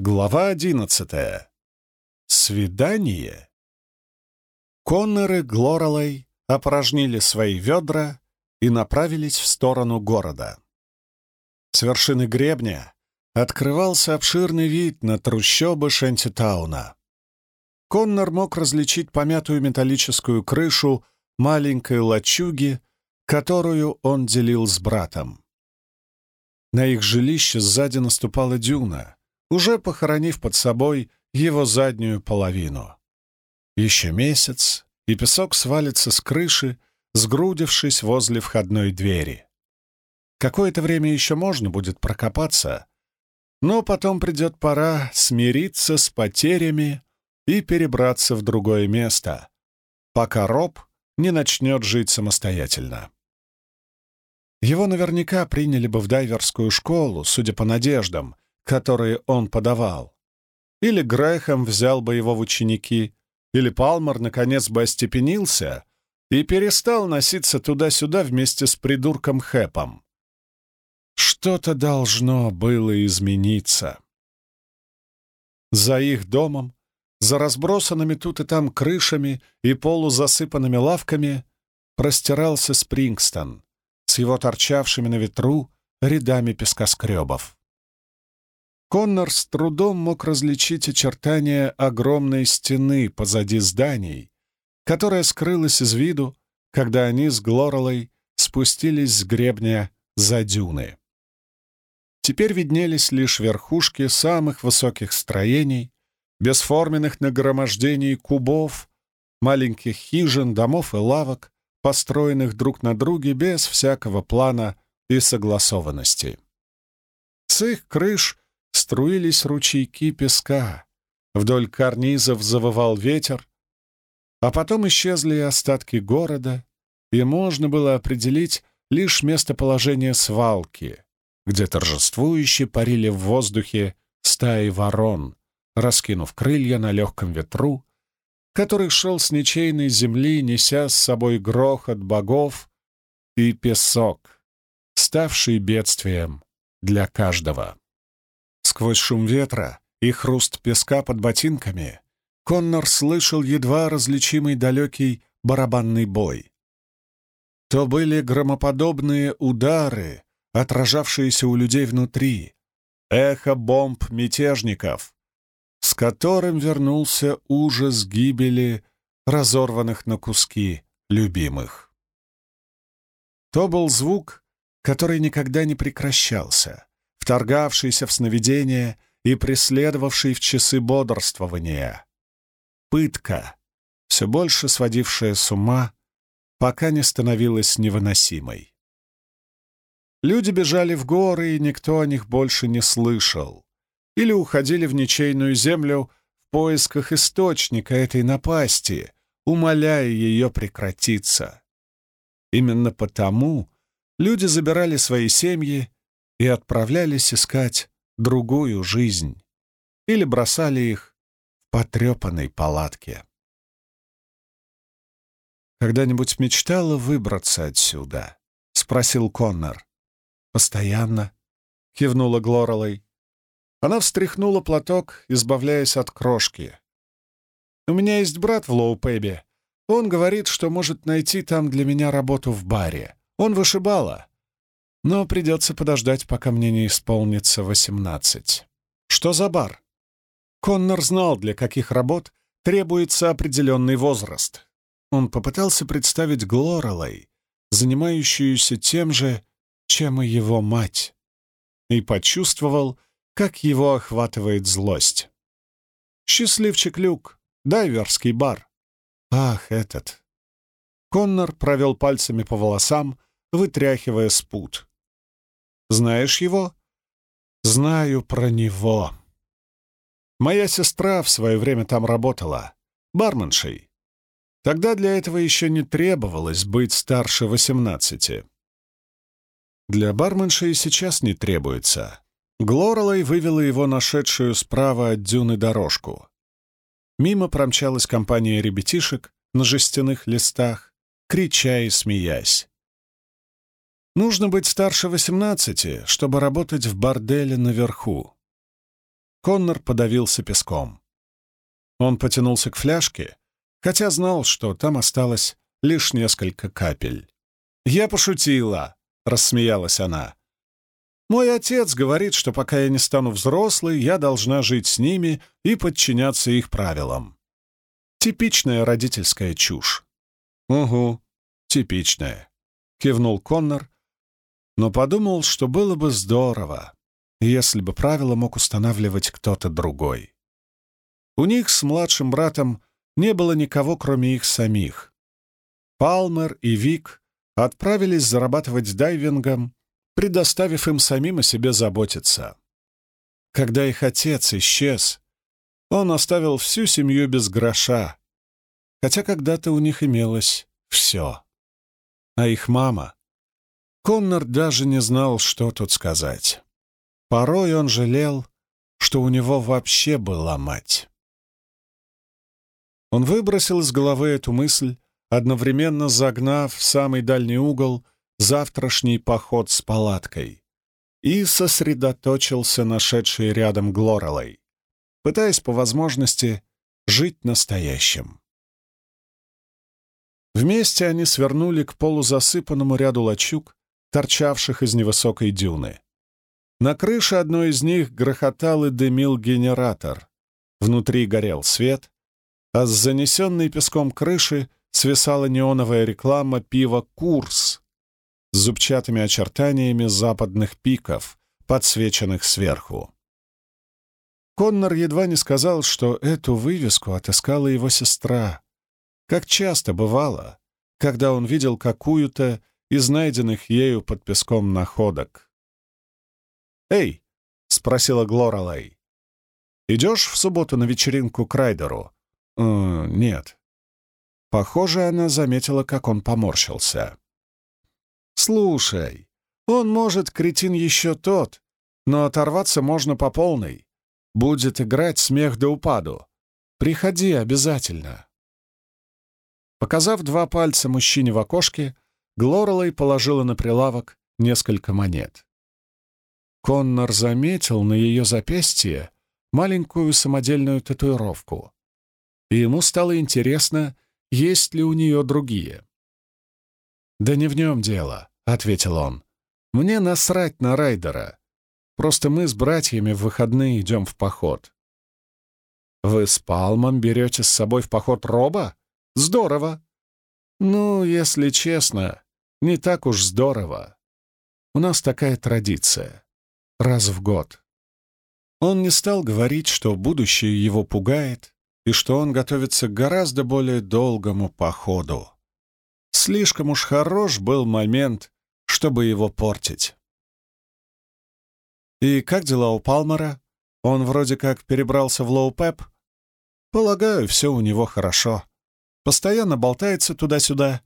Глава одиннадцатая. Свидание. Конноры Глоралей опорожнили свои ведра и направились в сторону города. С вершины гребня открывался обширный вид на трущобы Шентитауна. Коннор мог различить помятую металлическую крышу маленькой лачуги, которую он делил с братом. На их жилище сзади наступала дюна — уже похоронив под собой его заднюю половину. Еще месяц, и песок свалится с крыши, сгрудившись возле входной двери. Какое-то время еще можно будет прокопаться, но потом придет пора смириться с потерями и перебраться в другое место, пока Роб не начнет жить самостоятельно. Его наверняка приняли бы в дайверскую школу, судя по надеждам, которые он подавал. Или Грэхэм взял бы его в ученики, или Палмер наконец бы остепенился и перестал носиться туда-сюда вместе с придурком Хэпом. Что-то должно было измениться. За их домом, за разбросанными тут и там крышами и полузасыпанными лавками простирался Спрингстон с его торчавшими на ветру рядами пескоскребов. Коннор с трудом мог различить очертания огромной стены позади зданий, которая скрылась из виду, когда они с Глоралой спустились с гребня за дюны. Теперь виднелись лишь верхушки самых высоких строений, бесформенных нагромождений кубов, маленьких хижин, домов и лавок, построенных друг на друге без всякого плана и согласованности. С их крыш струились ручейки песка, вдоль карнизов завывал ветер, а потом исчезли остатки города, и можно было определить лишь местоположение свалки, где торжествующе парили в воздухе стаи ворон, раскинув крылья на легком ветру, который шел с ничейной земли, неся с собой грохот богов и песок, ставший бедствием для каждого. Сквозь шум ветра и хруст песка под ботинками Коннор слышал едва различимый далекий барабанный бой. То были громоподобные удары, отражавшиеся у людей внутри, эхо бомб мятежников, с которым вернулся ужас гибели разорванных на куски любимых. То был звук, который никогда не прекращался, вторгавшийся в сновидение и преследовавший в часы бодрствования. Пытка, все больше сводившая с ума, пока не становилась невыносимой. Люди бежали в горы, и никто о них больше не слышал. Или уходили в ничейную землю в поисках источника этой напасти, умоляя ее прекратиться. Именно потому люди забирали свои семьи и отправлялись искать другую жизнь или бросали их в потрепанной палатке. «Когда-нибудь мечтала выбраться отсюда?» — спросил Коннор. «Постоянно», — кивнула Глоралой. Она встряхнула платок, избавляясь от крошки. «У меня есть брат в Лоу-Пэбе. Он говорит, что может найти там для меня работу в баре. Он вышибала. Но придется подождать, пока мне не исполнится восемнадцать. Что за бар? Коннор знал, для каких работ требуется определенный возраст. Он попытался представить Глорелей, занимающуюся тем же, чем и его мать, и почувствовал, как его охватывает злость. «Счастливчик Люк, дайверский бар». «Ах, этот!» Коннор провел пальцами по волосам, вытряхивая спут. Знаешь его?» «Знаю про него. Моя сестра в свое время там работала, барменшей. Тогда для этого еще не требовалось быть старше восемнадцати. Для барменши сейчас не требуется. Глоралой вывела его нашедшую справа от дюны дорожку. Мимо промчалась компания ребятишек на жестяных листах, крича и смеясь. Нужно быть старше восемнадцати, чтобы работать в борделе наверху. Коннор подавился песком. Он потянулся к фляжке, хотя знал, что там осталось лишь несколько капель. «Я пошутила», — рассмеялась она. «Мой отец говорит, что пока я не стану взрослой, я должна жить с ними и подчиняться их правилам. Типичная родительская чушь». «Угу, типичная», — кивнул Коннор, но подумал, что было бы здорово, если бы правила мог устанавливать кто-то другой. У них с младшим братом не было никого, кроме их самих. Палмер и Вик отправились зарабатывать дайвингом, предоставив им самим о себе заботиться. Когда их отец исчез, он оставил всю семью без гроша, хотя когда-то у них имелось все. А их мама... Коннор даже не знал, что тут сказать. Порой он жалел, что у него вообще была мать. Он выбросил из головы эту мысль, одновременно загнав в самый дальний угол завтрашний поход с палаткой, и сосредоточился на шедшей рядом Глоралой, пытаясь по возможности жить настоящим. Вместе они свернули к полузасыпанному ряду лачуг, торчавших из невысокой дюны. На крыше одной из них грохотал и дымил генератор. Внутри горел свет, а с занесенной песком крыши свисала неоновая реклама пива «Курс» с зубчатыми очертаниями западных пиков, подсвеченных сверху. Коннор едва не сказал, что эту вывеску отыскала его сестра, как часто бывало, когда он видел какую-то из найденных ею под песком находок. «Эй!» — спросила Глоралей. «Идешь в субботу на вечеринку к Райдеру?» э, «Нет». Похоже, она заметила, как он поморщился. «Слушай, он, может, кретин еще тот, но оторваться можно по полной. Будет играть смех до упаду. Приходи обязательно». Показав два пальца мужчине в окошке, Глорелей положила на прилавок несколько монет. Коннор заметил на ее запястье маленькую самодельную татуировку, и ему стало интересно, есть ли у нее другие. «Да не в нем дело», — ответил он. «Мне насрать на Райдера. Просто мы с братьями в выходные идем в поход». «Вы с Палмом берете с собой в поход Роба? Здорово!» «Ну, если честно, не так уж здорово. У нас такая традиция. Раз в год». Он не стал говорить, что будущее его пугает, и что он готовится к гораздо более долгому походу. Слишком уж хорош был момент, чтобы его портить. «И как дела у Палмера? Он вроде как перебрался в Лоу-Пеп?» «Полагаю, все у него хорошо. Постоянно болтается туда-сюда.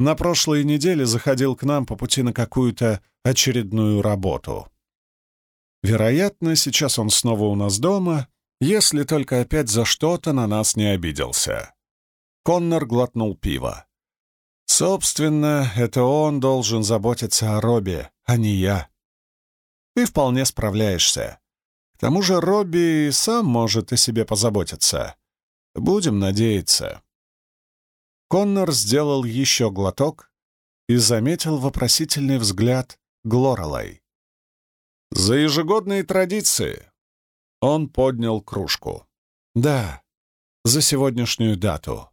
На прошлой неделе заходил к нам по пути на какую-то очередную работу. Вероятно, сейчас он снова у нас дома, если только опять за что-то на нас не обиделся». Коннор глотнул пиво. Собственно, это он должен заботиться о Робби, а не я. Ты вполне справляешься. К тому же Робби сам может о себе позаботиться. Будем надеяться. Коннор сделал еще глоток и заметил вопросительный взгляд Глоралай. «За ежегодные традиции!» Он поднял кружку. «Да, за сегодняшнюю дату».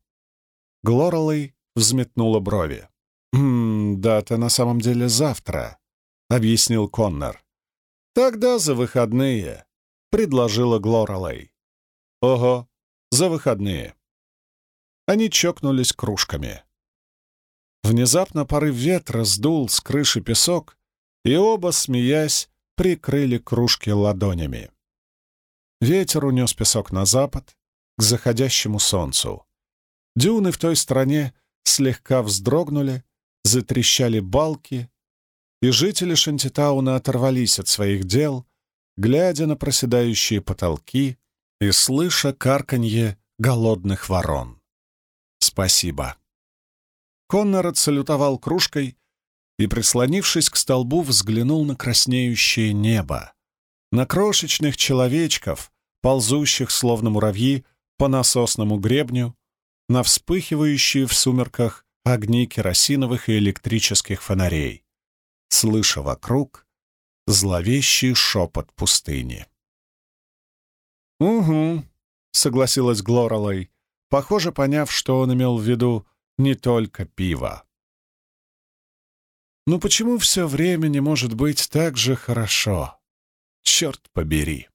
Глоралай взметнула брови. «М дата на самом деле завтра», — объяснил Коннор. «Тогда за выходные», — предложила Глоралей. «Ого, за выходные». Они чокнулись кружками. Внезапно порыв ветра сдул с крыши песок, и оба, смеясь, прикрыли кружки ладонями. Ветер унес песок на запад, к заходящему солнцу. Дюны в той стороне слегка вздрогнули, затрещали балки, и жители Шантитауна оторвались от своих дел, глядя на проседающие потолки и слыша карканье голодных ворон. «Спасибо». Коннор отсалютовал кружкой и, прислонившись к столбу, взглянул на краснеющее небо, на крошечных человечков, ползущих, словно муравьи, по насосному гребню, на вспыхивающие в сумерках огни керосиновых и электрических фонарей, слыша вокруг зловещий шепот пустыни. «Угу», — согласилась Глоралей, похоже, поняв, что он имел в виду не только пиво. «Ну почему все время не может быть так же хорошо? Черт побери!»